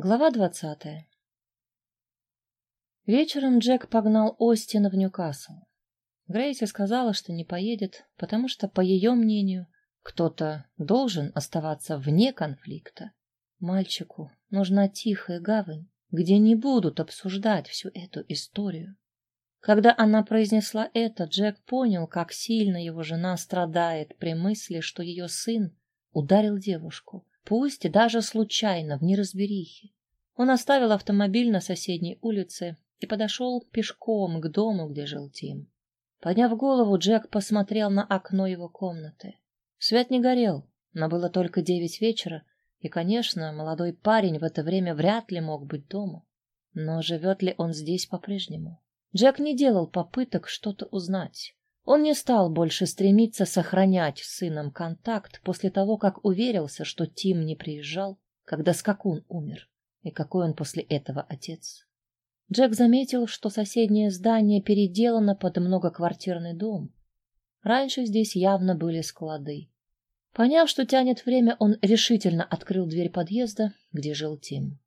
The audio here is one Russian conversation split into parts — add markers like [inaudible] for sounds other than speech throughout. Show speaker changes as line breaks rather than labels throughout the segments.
Глава двадцатая. Вечером Джек погнал Остина в Ньюкасл. Грейси сказала, что не поедет, потому что, по ее мнению, кто-то должен оставаться вне конфликта. Мальчику нужна тихая гавань, где не будут обсуждать всю эту историю. Когда она произнесла это, Джек понял, как сильно его жена страдает при мысли, что ее сын ударил девушку пусть даже случайно, в неразберихе. Он оставил автомобиль на соседней улице и подошел пешком к дому, где жил Тим. Подняв голову, Джек посмотрел на окно его комнаты. Свет не горел, но было только девять вечера, и, конечно, молодой парень в это время вряд ли мог быть дома. Но живет ли он здесь по-прежнему? Джек не делал попыток что-то узнать. Он не стал больше стремиться сохранять с сыном контакт после того, как уверился, что Тим не приезжал, когда скакун умер, и какой он после этого отец. Джек заметил, что соседнее здание переделано под многоквартирный дом. Раньше здесь явно были склады. Поняв, что тянет время, он решительно открыл дверь подъезда, где жил Тим.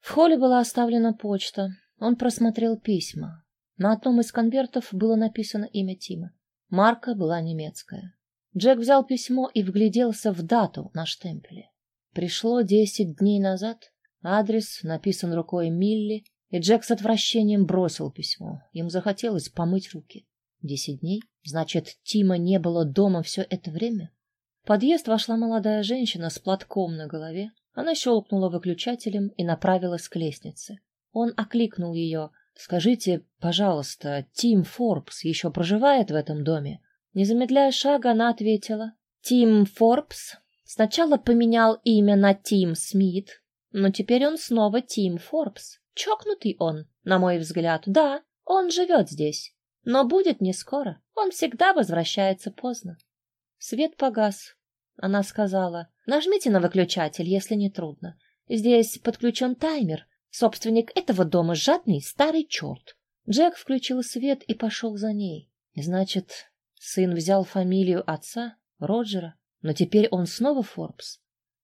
В холле была оставлена почта. Он просмотрел письма. На одном из конвертов было написано имя Тима. Марка была немецкая. Джек взял письмо и вгляделся в дату на штемпеле. Пришло десять дней назад. Адрес написан рукой Милли, и Джек с отвращением бросил письмо. Ему захотелось помыть руки. Десять дней? Значит, Тима не было дома все это время? В подъезд вошла молодая женщина с платком на голове. Она щелкнула выключателем и направилась к лестнице. Он окликнул ее. Скажите, пожалуйста, Тим Форбс еще проживает в этом доме? Не замедляя шага, она ответила. Тим Форбс сначала поменял имя на Тим Смит, но теперь он снова Тим Форбс. Чокнутый он, на мой взгляд. Да, он живет здесь, но будет не скоро. Он всегда возвращается поздно. Свет погас. Она сказала, нажмите на выключатель, если не трудно. Здесь подключен таймер, Собственник этого дома жадный старый черт. Джек включил свет и пошел за ней. Значит, сын взял фамилию отца, Роджера, но теперь он снова Форбс.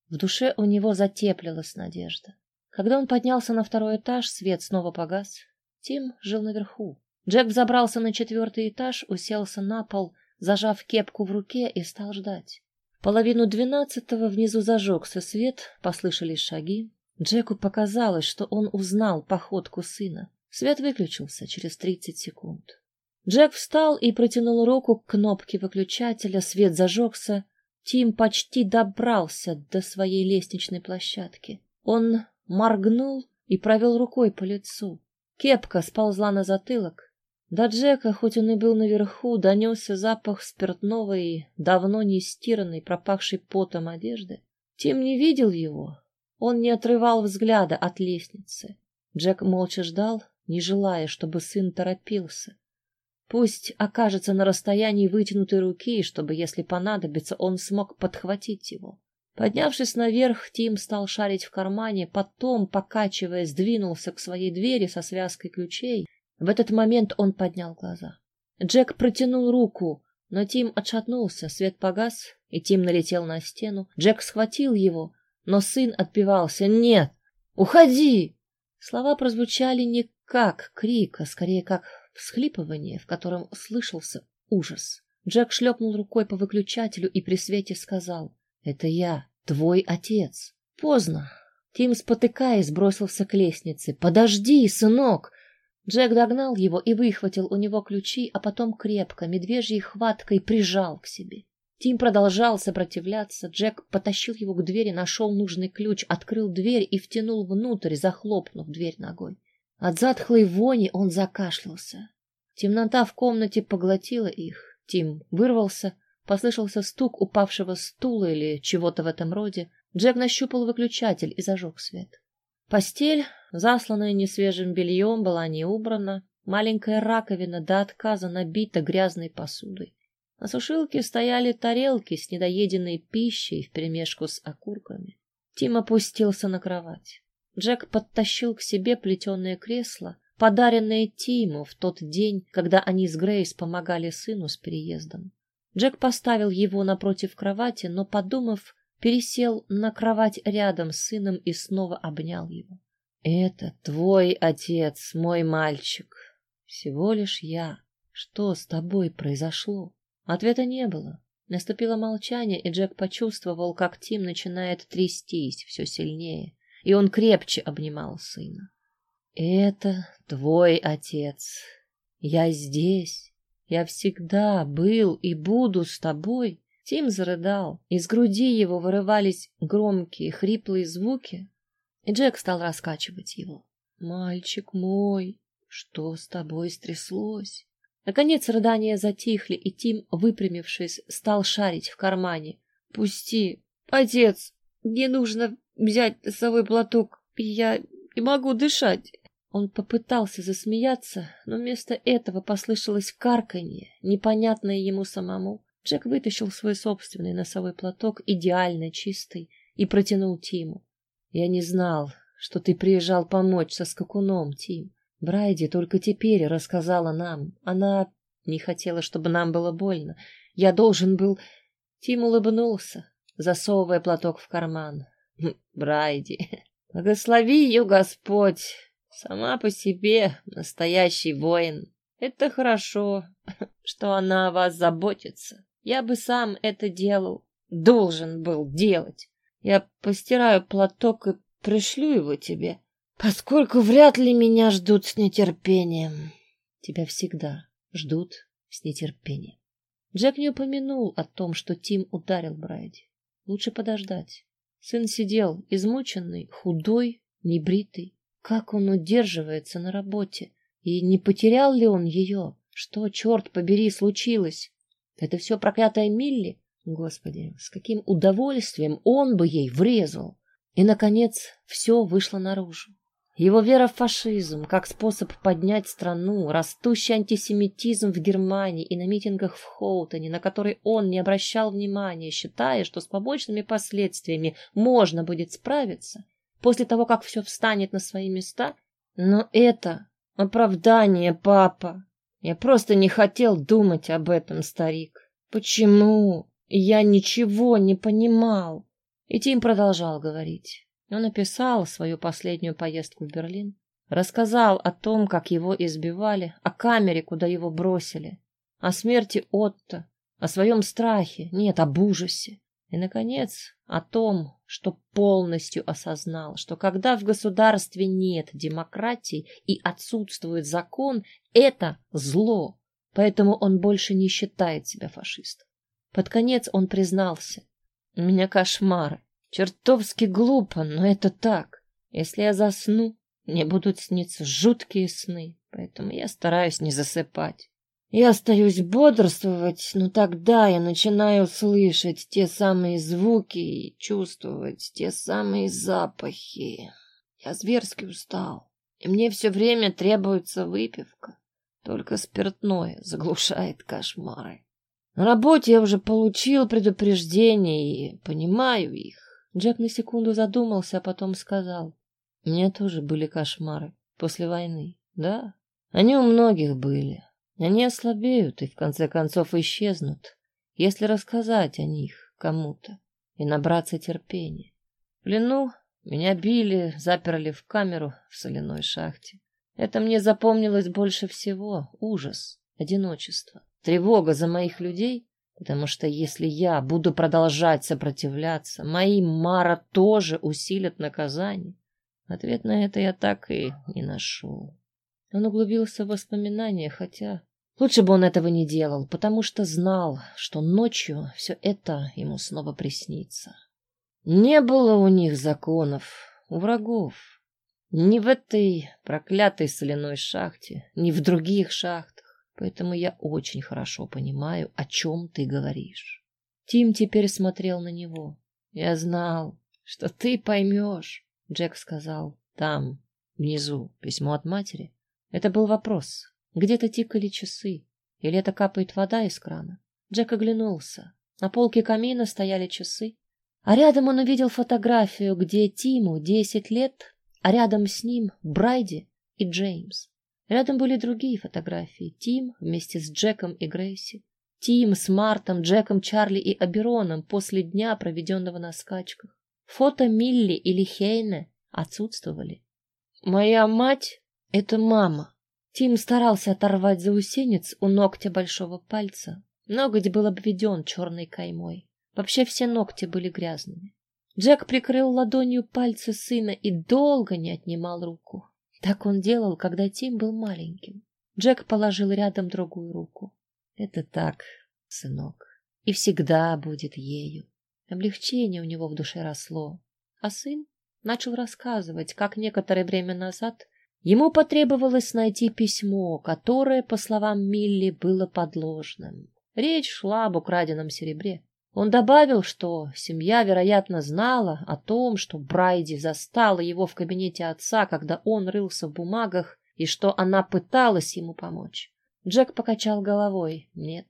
В душе у него затеплилась надежда. Когда он поднялся на второй этаж, свет снова погас. Тим жил наверху. Джек взобрался на четвертый этаж, уселся на пол, зажав кепку в руке и стал ждать. половину двенадцатого внизу зажегся свет, послышались шаги. Джеку показалось, что он узнал походку сына. Свет выключился через тридцать секунд. Джек встал и протянул руку к кнопке выключателя, свет зажегся. Тим почти добрался до своей лестничной площадки. Он моргнул и провел рукой по лицу. Кепка сползла на затылок. До Джека, хоть он и был наверху, донесся запах спиртного и давно не стиранной, пропахшей потом одежды. Тим не видел его, он не отрывал взгляда от лестницы. Джек молча ждал, не желая, чтобы сын торопился. Пусть окажется на расстоянии вытянутой руки, чтобы, если понадобится, он смог подхватить его. Поднявшись наверх, Тим стал шарить в кармане, потом, покачиваясь, двинулся к своей двери со связкой ключей. В этот момент он поднял глаза. Джек протянул руку, но Тим отшатнулся, свет погас, и Тим налетел на стену. Джек схватил его, но сын отпивался. «Нет! Уходи!» Слова прозвучали не как крик, а скорее как всхлипывание, в котором слышался ужас. Джек шлепнул рукой по выключателю и при свете сказал «Это я, твой отец». Поздно. Тим, спотыкаясь, бросился к лестнице. «Подожди, сынок!» Джек догнал его и выхватил у него ключи, а потом крепко, медвежьей хваткой прижал к себе. Тим продолжал сопротивляться. Джек потащил его к двери, нашел нужный ключ, открыл дверь и втянул внутрь, захлопнув дверь ногой. От затхлой вони он закашлялся. Темнота в комнате поглотила их. Тим вырвался, послышался стук упавшего стула или чего-то в этом роде. Джек нащупал выключатель и зажег свет. Постель, засланная несвежим бельем, была не убрана. Маленькая раковина до отказа набита грязной посудой. На сушилке стояли тарелки с недоеденной пищей вперемешку с окурками. Тим опустился на кровать. Джек подтащил к себе плетеное кресло, подаренное Тиму в тот день, когда они с Грейс помогали сыну с переездом. Джек поставил его напротив кровати, но, подумав, пересел на кровать рядом с сыном и снова обнял его. Это твой отец, мой мальчик. Всего лишь я. Что с тобой произошло? Ответа не было. Наступило молчание, и Джек почувствовал, как Тим начинает трястись все сильнее, и он крепче обнимал сына. Это твой отец. Я здесь. Я всегда был и буду с тобой. Тим зарыдал. Из груди его вырывались громкие, хриплые звуки, и Джек стал раскачивать его. «Мальчик мой, что с тобой стряслось?» Наконец рыдания затихли, и Тим, выпрямившись, стал шарить в кармане. «Пусти, отец, мне нужно взять носовой платок, я не могу дышать». Он попытался засмеяться, но вместо этого послышалось карканье, непонятное ему самому. Джек вытащил свой собственный носовой платок, идеально чистый, и протянул Тиму. «Я не знал, что ты приезжал помочь со скакуном, Тим. Брайди только теперь рассказала нам. Она не хотела, чтобы нам было больно. Я должен был... Тим улыбнулся, засовывая платок в карман. «Хм, [laughs] Брайди, благослови ее Господь. Сама по себе настоящий воин. Это хорошо, [laughs] что она о вас заботится. Я бы сам это делал, должен был делать. Я постираю платок и пришлю его тебе поскольку вряд ли меня ждут с нетерпением. Тебя всегда ждут с нетерпением. Джек не упомянул о том, что Тим ударил Брайди. Лучше подождать. Сын сидел, измученный, худой, небритый. Как он удерживается на работе? И не потерял ли он ее? Что, черт побери, случилось? Это все проклятая Милли? Господи, с каким удовольствием он бы ей врезал! И, наконец, все вышло наружу. Его вера в фашизм как способ поднять страну, растущий антисемитизм в Германии и на митингах в Хоутоне, на который он не обращал внимания, считая, что с побочными последствиями можно будет справиться после того, как все встанет на свои места. Но это оправдание, папа. Я просто не хотел думать об этом, старик. Почему? Я ничего не понимал. И Тим продолжал говорить. Он описал свою последнюю поездку в Берлин, рассказал о том, как его избивали, о камере, куда его бросили, о смерти Отто, о своем страхе, нет, об ужасе. И, наконец, о том, что полностью осознал, что когда в государстве нет демократии и отсутствует закон, это зло, поэтому он больше не считает себя фашистом. Под конец он признался, у меня кошмары, Чертовски глупо, но это так. Если я засну, мне будут сниться жуткие сны, поэтому я стараюсь не засыпать. Я остаюсь бодрствовать, но тогда я начинаю слышать те самые звуки и чувствовать те самые запахи. Я зверски устал, и мне все время требуется выпивка. Только спиртное заглушает кошмары. На работе я уже получил предупреждение и понимаю их. Джек на секунду задумался, а потом сказал. У меня тоже были кошмары после войны. Да, они у многих были. Они ослабеют и в конце концов исчезнут, если рассказать о них кому-то и набраться терпения. В плену меня били, заперли в камеру в соляной шахте. Это мне запомнилось больше всего. Ужас, одиночество, тревога за моих людей Потому что если я буду продолжать сопротивляться, мои Мара тоже усилят наказание. Ответ на это я так и не нашел. Он углубился в воспоминания, хотя лучше бы он этого не делал, потому что знал, что ночью все это ему снова приснится. Не было у них законов, у врагов. Ни в этой проклятой соляной шахте, ни в других шахтах. Поэтому я очень хорошо понимаю, о чем ты говоришь. Тим теперь смотрел на него. Я знал, что ты поймешь, Джек сказал. Там, внизу, письмо от матери. Это был вопрос. Где-то тикали часы. Или это капает вода из крана? Джек оглянулся. На полке камина стояли часы. А рядом он увидел фотографию, где Тиму десять лет, а рядом с ним Брайди и Джеймс. Рядом были другие фотографии. Тим вместе с Джеком и Грейси. Тим с Мартом, Джеком, Чарли и Абероном после дня, проведенного на скачках. Фото Милли или Хейне отсутствовали. Моя мать — это мама. Тим старался оторвать заусенец у ногтя большого пальца. Ноготь был обведен черной каймой. Вообще все ногти были грязными. Джек прикрыл ладонью пальцы сына и долго не отнимал руку. Так он делал, когда Тим был маленьким. Джек положил рядом другую руку. Это так, сынок, и всегда будет ею. Облегчение у него в душе росло, а сын начал рассказывать, как некоторое время назад ему потребовалось найти письмо, которое, по словам Милли, было подложным. Речь шла об украденном серебре. Он добавил, что семья, вероятно, знала о том, что Брайди застала его в кабинете отца, когда он рылся в бумагах, и что она пыталась ему помочь. Джек покачал головой. Нет,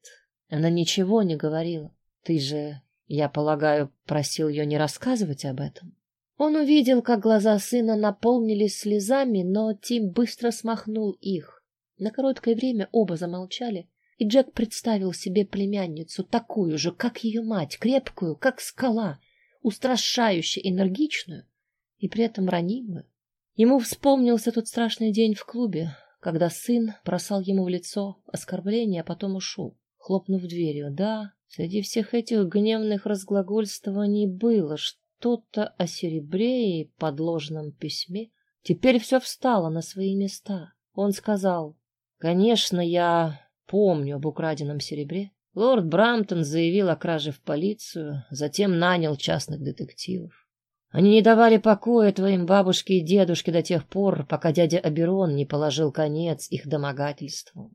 она ничего не говорила. Ты же, я полагаю, просил ее не рассказывать об этом. Он увидел, как глаза сына наполнились слезами, но Тим быстро смахнул их. На короткое время оба замолчали, и Джек представил себе племянницу, такую же, как ее мать, крепкую, как скала, устрашающе энергичную и при этом ранимую. Ему вспомнился тот страшный день в клубе, когда сын бросал ему в лицо оскорбление, а потом ушел, хлопнув дверью. Да, среди всех этих гневных разглагольствований было что-то о серебре и подложном письме. Теперь все встало на свои места. Он сказал, «Конечно, я помню об украденном серебре. Лорд Брамптон заявил о краже в полицию, затем нанял частных детективов. Они не давали покоя твоим бабушке и дедушке до тех пор, пока дядя Аберон не положил конец их домогательству.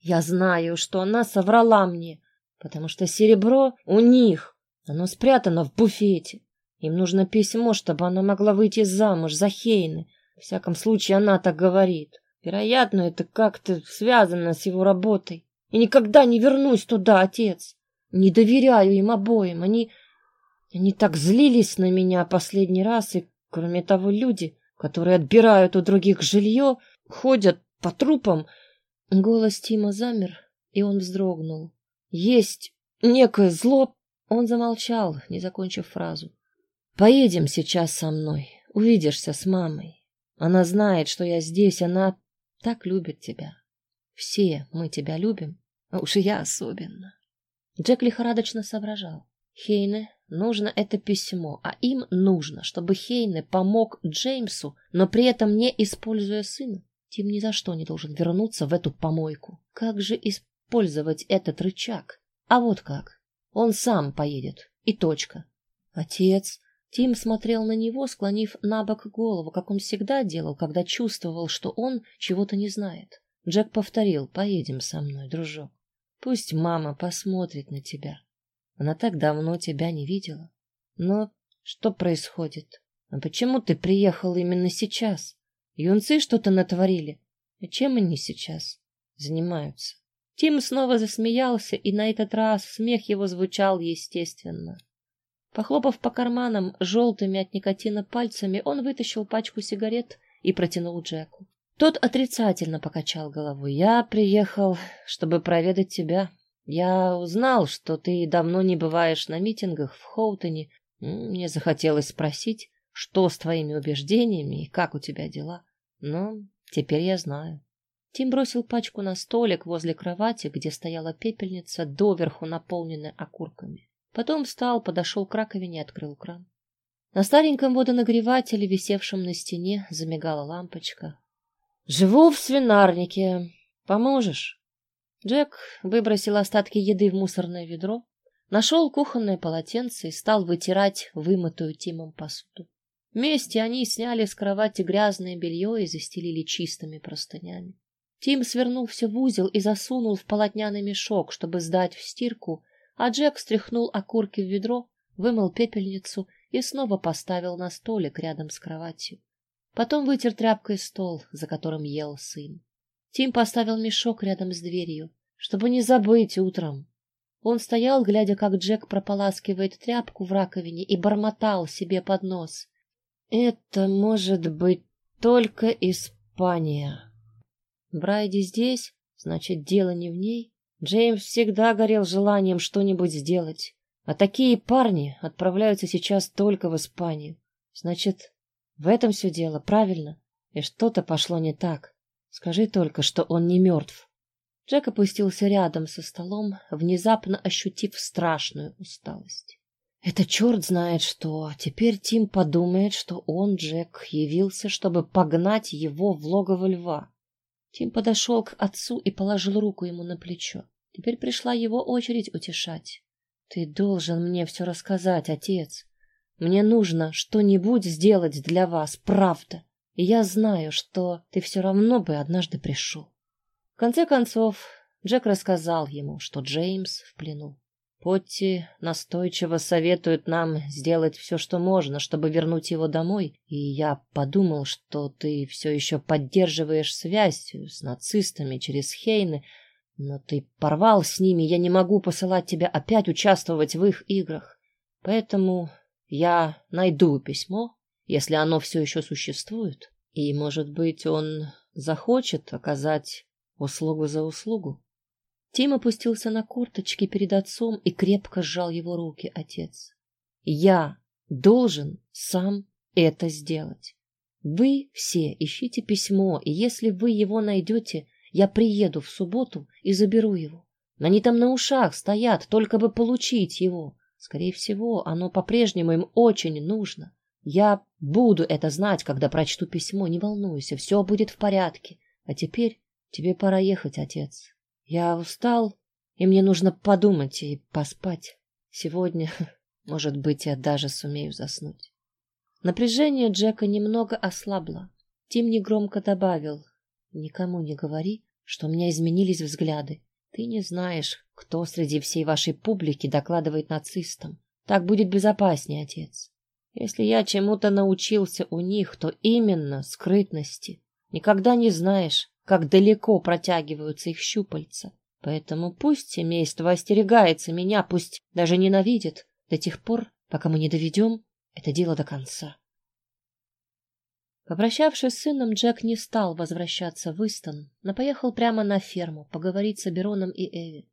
Я знаю, что она соврала мне, потому что серебро у них, оно спрятано в буфете. Им нужно письмо, чтобы она могла выйти замуж за Хейны. В всяком случае, она так говорит. Вероятно, это как-то связано с его работой. И никогда не вернусь туда, отец. Не доверяю им обоим. Они они так злились на меня последний раз, и, кроме того, люди, которые отбирают у других жилье, ходят по трупам. Голос Тима замер, и он вздрогнул. Есть некое зло. Он замолчал, не закончив фразу. Поедем сейчас со мной, увидишься с мамой. Она знает, что я здесь, она так любит тебя. Все мы тебя любим, а уж я особенно. Джек лихорадочно соображал. Хейне нужно это письмо, а им нужно, чтобы Хейне помог Джеймсу, но при этом не используя сына. Тим ни за что не должен вернуться в эту помойку. Как же использовать этот рычаг? А вот как. Он сам поедет. И точка. Отец. Тим смотрел на него, склонив на бок голову, как он всегда делал, когда чувствовал, что он чего-то не знает. Джек повторил, поедем со мной, дружок. Пусть мама посмотрит на тебя. Она так давно тебя не видела. Но что происходит? А почему ты приехал именно сейчас? Юнцы что-то натворили. А чем они сейчас занимаются? Тим снова засмеялся, и на этот раз смех его звучал естественно. Похлопав по карманам желтыми от никотина пальцами, он вытащил пачку сигарет и протянул Джеку. Тот отрицательно покачал головой. «Я приехал, чтобы проведать тебя. Я узнал, что ты давно не бываешь на митингах в Хоутоне. Мне захотелось спросить, что с твоими убеждениями и как у тебя дела. Но теперь я знаю. Тим бросил пачку на столик возле кровати, где стояла пепельница, доверху наполненная окурками. Потом встал, подошел к раковине и открыл кран. На стареньком водонагревателе, висевшем на стене, замигала лампочка. «Живу в свинарнике. Поможешь?» Джек выбросил остатки еды в мусорное ведро, нашел кухонное полотенце и стал вытирать вымытую Тимом посуду. Вместе они сняли с кровати грязное белье и застелили чистыми простынями. Тим свернул все в узел и засунул в полотняный мешок, чтобы сдать в стирку, а Джек стряхнул окурки в ведро, вымыл пепельницу и снова поставил на столик рядом с кроватью. Потом вытер тряпкой стол, за которым ел сын. Тим поставил мешок рядом с дверью, чтобы не забыть утром. Он стоял, глядя, как Джек прополаскивает тряпку в раковине и бормотал себе под нос. «Это может быть только Испания. Брайди здесь, значит, дело не в ней.
Джеймс всегда горел желанием что-нибудь сделать. А такие парни отправляются сейчас только в Испанию. Значит, в этом все дело, правильно? И что-то пошло не так. Скажи только, что он не мертв. Джек опустился рядом со столом, внезапно ощутив страшную усталость. Это черт знает что. Теперь Тим подумает, что он, Джек, явился, чтобы погнать его в логово льва. Тим подошел к отцу и положил руку ему на плечо. Теперь пришла его очередь утешать. Ты должен мне все рассказать, отец. Мне нужно что-нибудь сделать для вас, правда. И я знаю, что ты все равно бы однажды пришел. В конце концов, Джек рассказал ему, что Джеймс в плену. Потти настойчиво советует нам сделать все, что можно, чтобы вернуть его домой, и я подумал, что ты все еще поддерживаешь связь с нацистами через Хейны, но ты порвал с ними, я не могу посылать тебя опять участвовать в их играх. Поэтому я найду письмо, если оно все еще существует, и, может быть, он захочет оказать услугу за услугу. Тим опустился на корточки перед отцом и крепко сжал его руки отец. Я должен сам это сделать. Вы все ищите письмо, и если вы его найдете, я приеду в субботу и заберу его. Они там на ушах стоят, только бы получить его. Скорее всего, оно по-прежнему им очень нужно. Я буду это знать, когда прочту письмо, не волнуйся, все будет в порядке. А теперь тебе пора ехать, отец. Я устал, и мне нужно подумать и поспать. Сегодня, [laughs] может быть, я даже сумею заснуть. Напряжение Джека немного ослабло. Тим негромко добавил, Никому не говори, что у меня изменились взгляды. Ты не знаешь, кто среди всей вашей публики докладывает нацистам. Так будет безопаснее, отец. Если я чему-то научился у них, то именно скрытности. Никогда не знаешь, как далеко протягиваются их щупальца. Поэтому пусть семейство остерегается меня, пусть даже ненавидит, до тех пор, пока мы не доведем это дело до конца. Попрощавшись с сыном, Джек не стал возвращаться в Истон, но поехал прямо на ферму поговорить с Абероном и Эви.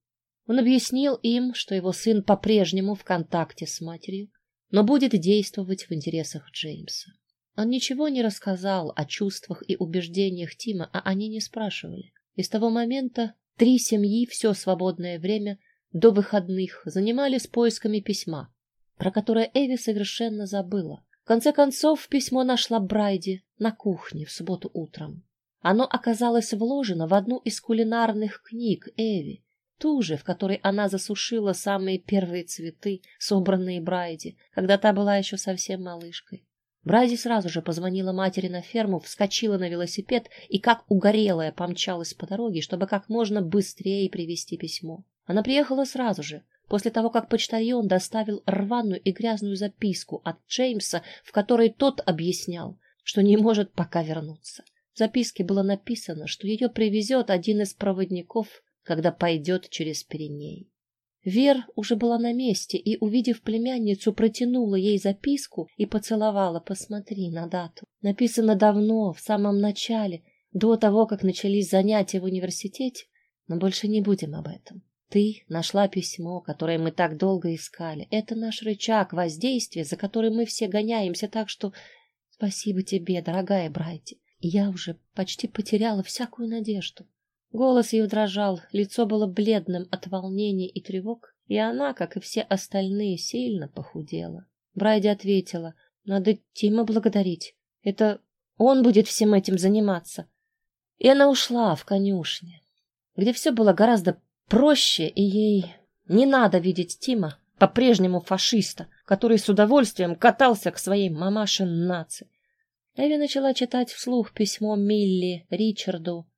Он объяснил им, что его сын по-прежнему в контакте с матерью, но будет действовать в интересах Джеймса. Он ничего не рассказал о чувствах и убеждениях Тима, а они не спрашивали. И с того момента три семьи все свободное время до выходных занимались поисками письма, про которое Эви совершенно забыла конце концов, письмо нашла Брайди на кухне в субботу утром. Оно оказалось вложено в одну из кулинарных книг Эви, ту же, в которой она засушила самые первые цветы, собранные Брайди, когда та была еще совсем малышкой. Брайди сразу же позвонила матери на ферму, вскочила на велосипед и как угорелая помчалась по дороге, чтобы как можно быстрее привезти письмо. Она приехала сразу же, после того, как почтальон доставил рваную и грязную записку от Джеймса, в которой тот объяснял, что не может пока вернуться. В записке было написано, что ее привезет один из проводников, когда пойдет через Пиреней. Вер уже была на месте и, увидев племянницу, протянула ей записку и поцеловала. «Посмотри на дату. Написано давно, в самом начале, до того, как начались занятия в университете, но больше не будем об этом. Ты нашла письмо, которое мы так долго искали. Это наш рычаг воздействия, за которым мы все гоняемся, так что спасибо тебе, дорогая Брайти. Я уже почти потеряла всякую надежду. Голос ее дрожал, лицо было бледным от волнения и тревог, и она, как и все остальные, сильно похудела. Брайди ответила, надо Тима благодарить. Это он будет всем этим заниматься. И она ушла в конюшне, где все было гораздо проще, и ей не надо видеть Тима, по-прежнему фашиста, который с удовольствием катался к своей мамаше нации. Эви начала читать вслух письмо Милли, Ричарду,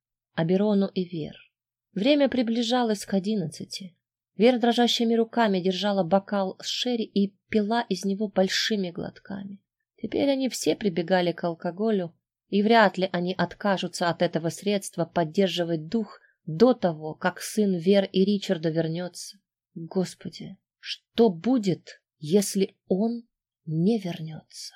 Аберону и Вер. Время приближалось к одиннадцати. Вер дрожащими руками держала бокал с шерри и пила из него большими глотками. Теперь они все прибегали к алкоголю, и вряд ли они откажутся от этого средства поддерживать дух до того, как сын Вер и Ричарда вернется. Господи, что будет, если он не вернется?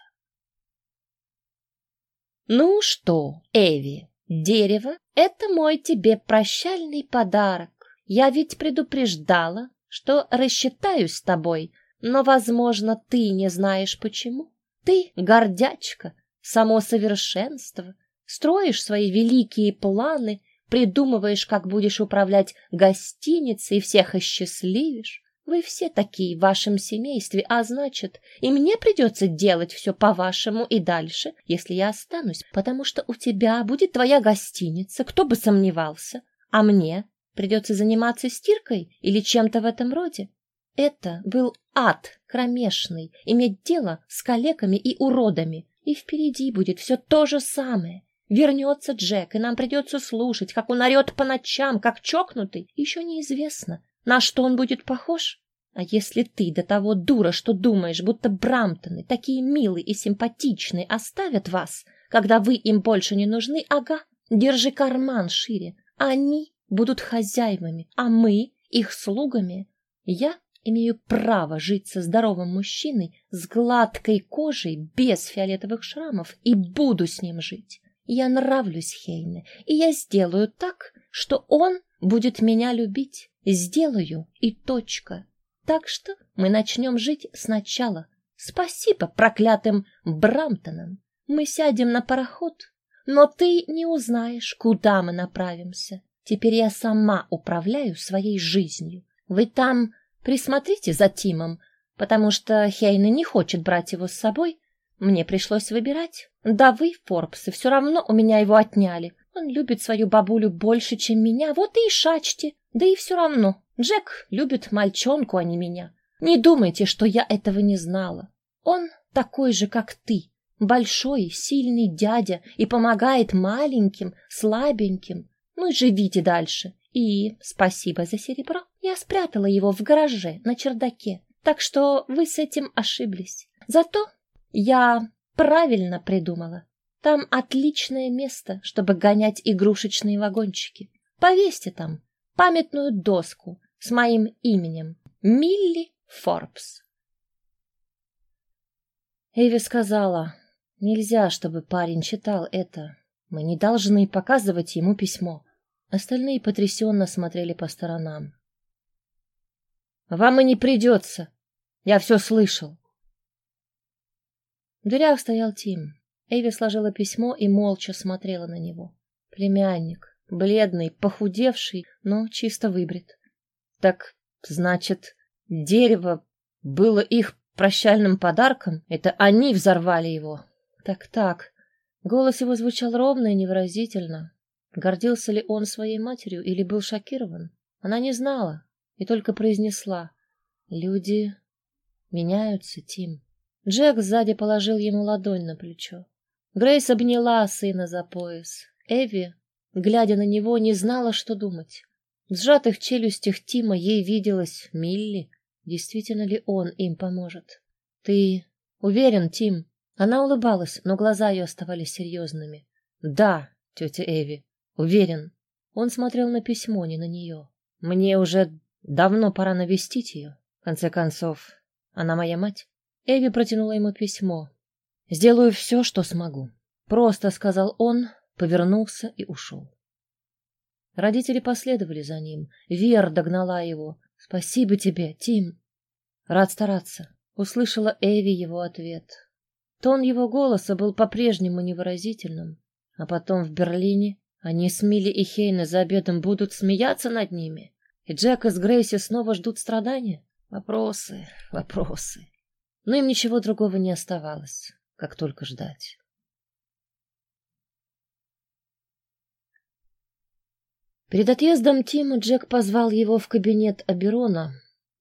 Ну что, Эви, дерево — это мой тебе прощальный подарок. Я ведь предупреждала, что рассчитаюсь с тобой, но, возможно, ты не знаешь почему. Ты гордячка, само совершенство, строишь свои великие планы, придумываешь, как будешь управлять гостиницей и всех осчастливишь. Вы все такие в вашем семействе, а значит, и мне придется делать все по-вашему и дальше, если я останусь, потому что у тебя будет твоя гостиница, кто бы сомневался, а мне придется заниматься стиркой или чем-то в этом роде. Это был ад кромешный, иметь дело с калеками и уродами, и впереди будет все то же самое. Вернется Джек, и нам придется слушать, как он орет по ночам, как чокнутый. Еще неизвестно, на что он будет похож? А если ты до того дура, что думаешь, будто Брамтоны, такие милые и симпатичные, оставят вас, когда вы им больше не нужны, ага, держи карман шире. Они будут хозяевами, а мы их слугами. Я имею право жить со здоровым мужчиной с гладкой кожей, без фиолетовых шрамов, и буду с ним жить. Я нравлюсь Хейне, и я сделаю так, что он будет меня любить. Сделаю и точка. Так что мы начнем жить сначала. Спасибо проклятым Брамтонам. Мы сядем на пароход, но ты не узнаешь, куда мы направимся. Теперь я сама управляю своей жизнью. Вы там присмотрите за Тимом, потому что Хейна не хочет брать его с собой. Мне пришлось выбирать. Да вы, Форбсы, все равно у меня его отняли. Он любит свою бабулю больше, чем меня, вот и шачьте. Да и все равно, Джек любит мальчонку, а не меня. Не думайте, что я этого не знала. Он такой же, как ты, большой, сильный дядя и помогает маленьким, слабеньким. Ну и живите дальше. И спасибо за серебро. Я спрятала его в гараже на чердаке, так что вы с этим ошиблись. Зато я правильно придумала. Там отличное место, чтобы гонять игрушечные вагончики. Повесьте там памятную доску с моим именем Милли Форбс. Эви сказала, нельзя, чтобы парень читал это. Мы не должны показывать ему письмо. Остальные потрясенно смотрели по сторонам. Вам и не придется. Я все слышал. В дверях стоял Тим. Эви сложила письмо и молча смотрела на него. Племянник, бледный, похудевший, но чисто выбрит. Так, значит, дерево было их прощальным подарком? Это они взорвали его? Так-так. Голос его звучал ровно и невыразительно. Гордился ли он своей матерью или был шокирован? Она не знала и только произнесла. Люди меняются, Тим. Джек сзади положил ему ладонь на плечо. Грейс обняла сына за пояс. Эви, глядя на него, не знала, что думать. В сжатых челюстях Тима ей виделась Милли. Действительно ли он им поможет? Ты уверен, Тим? Она улыбалась, но глаза ее оставались серьезными. Да, тетя Эви, уверен. Он смотрел на письмо, не на нее. Мне уже давно пора навестить ее. В конце концов, она моя мать. Эви протянула ему письмо. Сделаю все, что смогу. Просто сказал он, повернулся и ушел. Родители последовали за ним. Вер догнала его. Спасибо тебе, Тим. Рад стараться. Услышала Эви его ответ. Тон его голоса был по-прежнему невыразительным. А потом в Берлине они с Милли и Хейна за обедом будут смеяться над ними. И Джека с Грейси снова ждут страдания. Вопросы, вопросы. Но им ничего другого не оставалось, как только ждать. Перед отъездом Тима Джек позвал его в кабинет Аберона,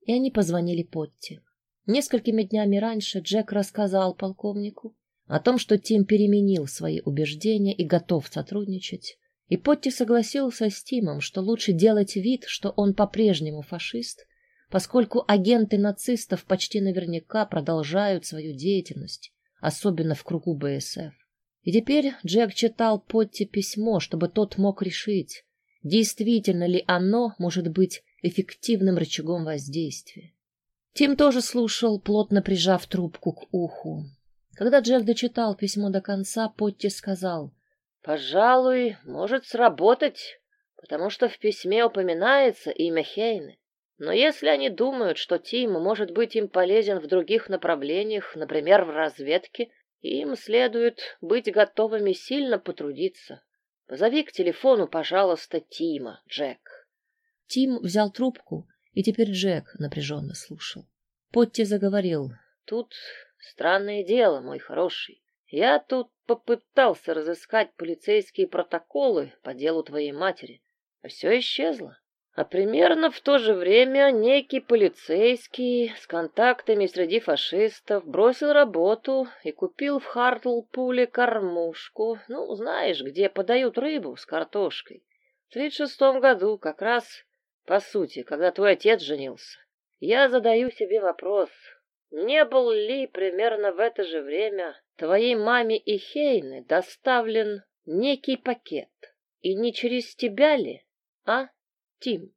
и они позвонили Потти. Несколькими днями раньше Джек рассказал полковнику о том, что Тим переменил свои убеждения и готов сотрудничать. И Потти согласился с Тимом, что лучше делать вид, что он по-прежнему фашист, поскольку агенты нацистов почти наверняка продолжают свою деятельность, особенно в кругу БСФ. И теперь Джек читал Потти письмо, чтобы тот мог решить, Действительно ли оно может быть эффективным рычагом воздействия? Тим тоже слушал, плотно прижав трубку к уху. Когда Джек дочитал письмо до конца, Потти сказал, «Пожалуй, может сработать,
потому что в письме упоминается имя Хейны. Но если они думают, что Тим может быть им полезен в других направлениях, например, в разведке, им следует быть готовыми сильно потрудиться. Позови к телефону, пожалуйста, Тима, Джек.
Тим взял трубку, и теперь Джек напряженно слушал. Потти заговорил.
Тут странное дело, мой хороший. Я тут попытался разыскать полицейские протоколы по делу твоей матери, а все исчезло. А примерно в то же время некий полицейский с контактами среди фашистов бросил работу и купил в Хартлпуле кормушку, ну, знаешь, где подают рыбу с картошкой. В тридцать шестом году, как раз, по сути, когда твой отец женился. Я задаю себе вопрос, не был ли примерно в это же время твоей маме и Хейне доставлен некий пакет? И не через тебя ли, а? Тим.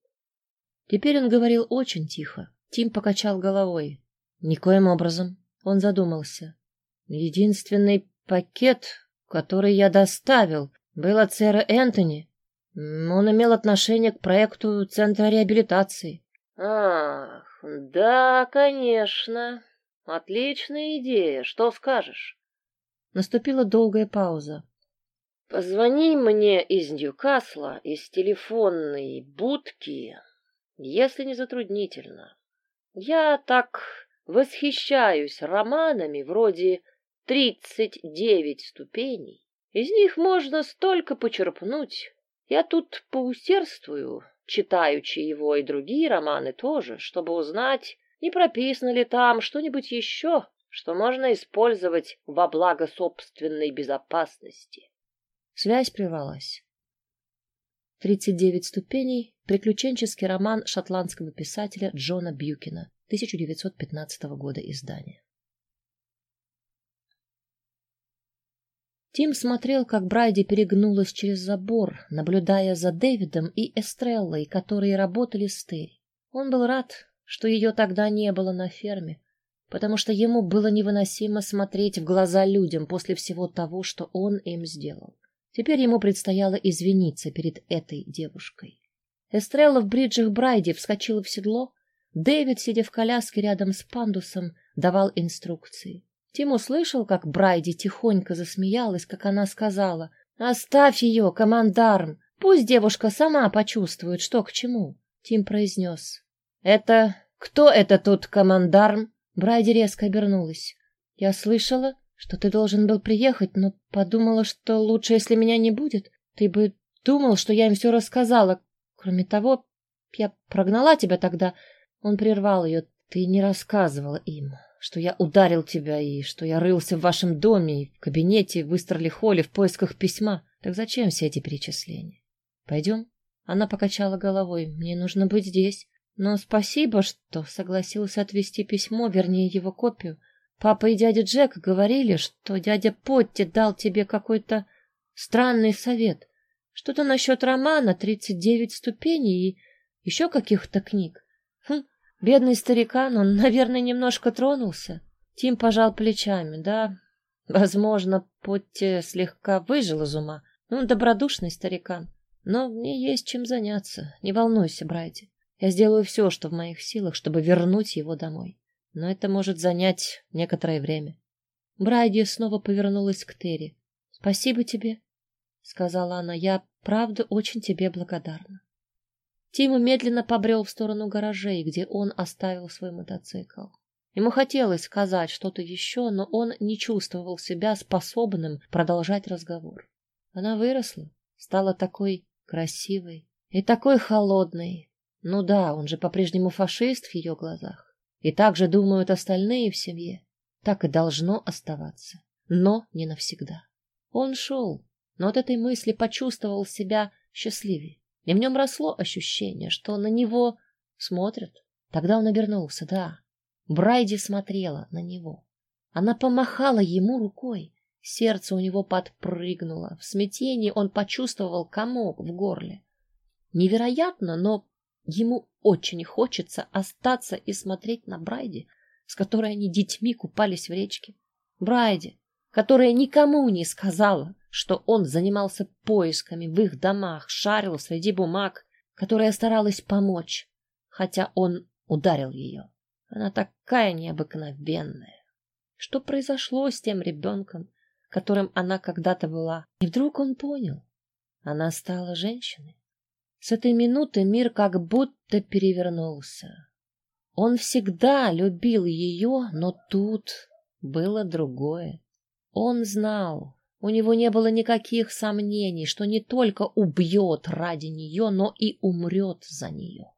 Теперь он говорил очень тихо. Тим покачал головой. Никоим образом. Он задумался. Единственный пакет, который я доставил, был от сэра Энтони. Он имел отношение к проекту Центра реабилитации.
Ах, да, конечно. Отличная идея. Что скажешь?
Наступила долгая пауза.
Позвони мне из Ньюкасла, из телефонной будки, если не затруднительно. Я так восхищаюсь романами вроде «Тридцать девять ступеней». Из них можно столько почерпнуть. Я тут поусердствую, читаючи его и другие романы тоже, чтобы узнать, не прописано ли там что-нибудь еще, что можно использовать во благо собственной безопасности.
Связь прервалась. «Тридцать девять ступеней» — приключенческий роман шотландского писателя Джона Бьюкина, 1915 года издания. Тим смотрел, как Брайди перегнулась через забор, наблюдая за Дэвидом и Эстреллой, которые работали с Терри. Он был рад, что ее тогда не было на ферме, потому что ему было невыносимо смотреть в глаза людям после всего того, что он им сделал. Теперь ему предстояло извиниться перед этой девушкой. Эстрелла в бриджах Брайди вскочила в седло. Дэвид, сидя в коляске рядом с пандусом, давал инструкции. Тим услышал, как Брайди тихонько засмеялась, как она сказала, «Оставь ее, командарм, пусть девушка сама почувствует, что к чему». Тим произнес, «Это... кто это тут, командарм?» Брайди резко обернулась. «Я слышала, что ты должен был приехать, но подумала, что лучше, если меня не будет. Ты бы думал, что я им все рассказала. Кроме того, я прогнала тебя тогда. Он прервал ее. Ты не рассказывала им, что я ударил тебя и что я рылся в вашем доме и в кабинете в Истерли-Холле в поисках письма. Так зачем все эти перечисления? Пойдем? Она покачала головой. Мне нужно быть здесь. Но спасибо, что согласился отвезти письмо, вернее, его копию. Папа и дядя Джек говорили, что дядя Потти дал тебе какой-то странный совет. Что-то насчет романа «Тридцать девять ступеней» и еще каких-то книг. Хм, бедный старикан, он, [laughs] наверное, немножко тронулся. Тим пожал плечами. Да, возможно, Потти слегка выжил из ума. Ну, добродушный старикан. Но мне есть чем заняться. Не волнуйся, братья. Я сделаю все, что в моих силах, чтобы вернуть его домой но это может занять некоторое время. Брайди снова повернулась к Терри. Спасибо тебе, сказала она. Я правда очень тебе благодарна. Тима медленно побрел в сторону гаражей, где он оставил свой мотоцикл. Ему хотелось сказать что-то еще, но он не чувствовал себя способным продолжать разговор. Она выросла, стала такой красивой и такой холодной. Ну да, он же по-прежнему фашист в ее глазах. И так же думают остальные в семье. Так и должно оставаться. Но не навсегда. Он шел, но от этой мысли почувствовал себя счастливее. И в нем росло ощущение, что на него смотрят. Тогда он обернулся, да. Брайди смотрела на него. Она помахала ему рукой. Сердце у него подпрыгнуло. В смятении он почувствовал комок в горле. Невероятно, но Ему очень хочется остаться и смотреть на Брайди, с которой они детьми купались в речке. Брайди, которая никому не сказала, что он занимался поисками в их домах, шарил среди бумаг, которая старалась помочь, хотя он ударил ее. Она такая необыкновенная. Что произошло с тем ребенком, которым она когда-то была? И вдруг он понял. Она стала женщиной. С этой минуты мир как будто перевернулся. Он всегда любил ее, но тут было другое. Он знал, у него не было никаких сомнений, что не только убьет ради нее, но и умрет за нее.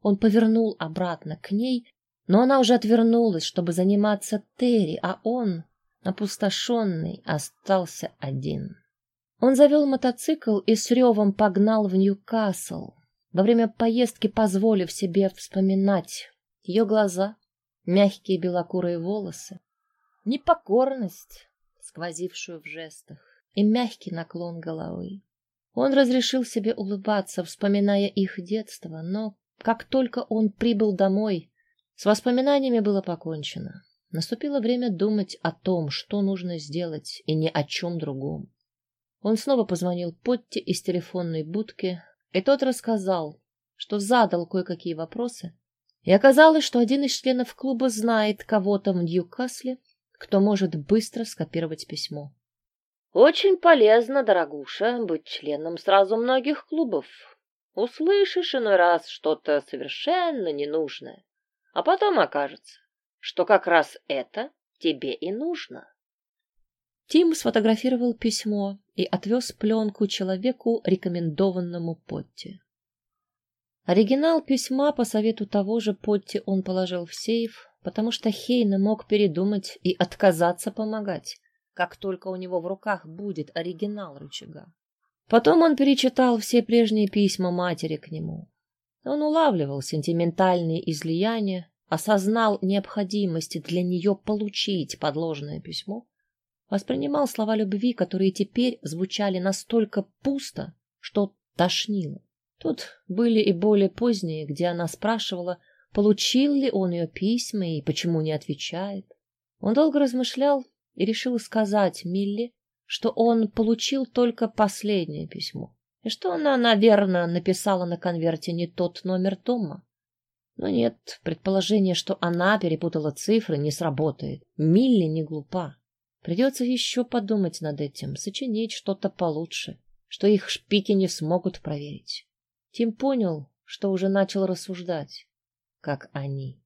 Он повернул обратно к ней, но она уже отвернулась, чтобы заниматься Терри, а он, опустошенный, остался один. Он завел мотоцикл и с ревом погнал в Ньюкасл, во время поездки позволив себе вспоминать ее глаза, мягкие белокурые волосы, непокорность, сквозившую в жестах, и мягкий наклон головы. Он разрешил себе улыбаться, вспоминая их детство, но как только он прибыл домой, с воспоминаниями было покончено. Наступило время думать о том, что нужно сделать, и ни о чем другом. Он снова позвонил Потти из телефонной будки, и тот рассказал, что задал кое-какие вопросы, и оказалось, что один из членов клуба знает кого-то в Ньюкасле, кто может быстро скопировать письмо.
Очень полезно, дорогуша, быть членом сразу многих клубов. Услышишь иной раз что-то совершенно ненужное, а потом окажется, что как раз это тебе и нужно.
Тим сфотографировал письмо и отвез пленку человеку, рекомендованному Потти. Оригинал письма по совету того же Потти он положил в сейф, потому что Хейна мог передумать и отказаться помогать, как только у него в руках будет оригинал рычага. Потом он перечитал все прежние письма матери к нему. Он улавливал сентиментальные излияния, осознал необходимость для нее получить подложное письмо, воспринимал слова любви, которые теперь звучали настолько пусто, что тошнило. Тут были и более поздние, где она спрашивала, получил ли он ее письма и почему не отвечает. Он долго размышлял и решил сказать Милли, что он получил только последнее письмо, и что она, наверное, написала на конверте не тот номер дома. Но нет, предположение, что она перепутала цифры, не сработает. Милли не глупа. Придется еще подумать над этим, сочинить что-то получше, что их шпики не смогут проверить. Тим понял, что уже начал рассуждать, как они.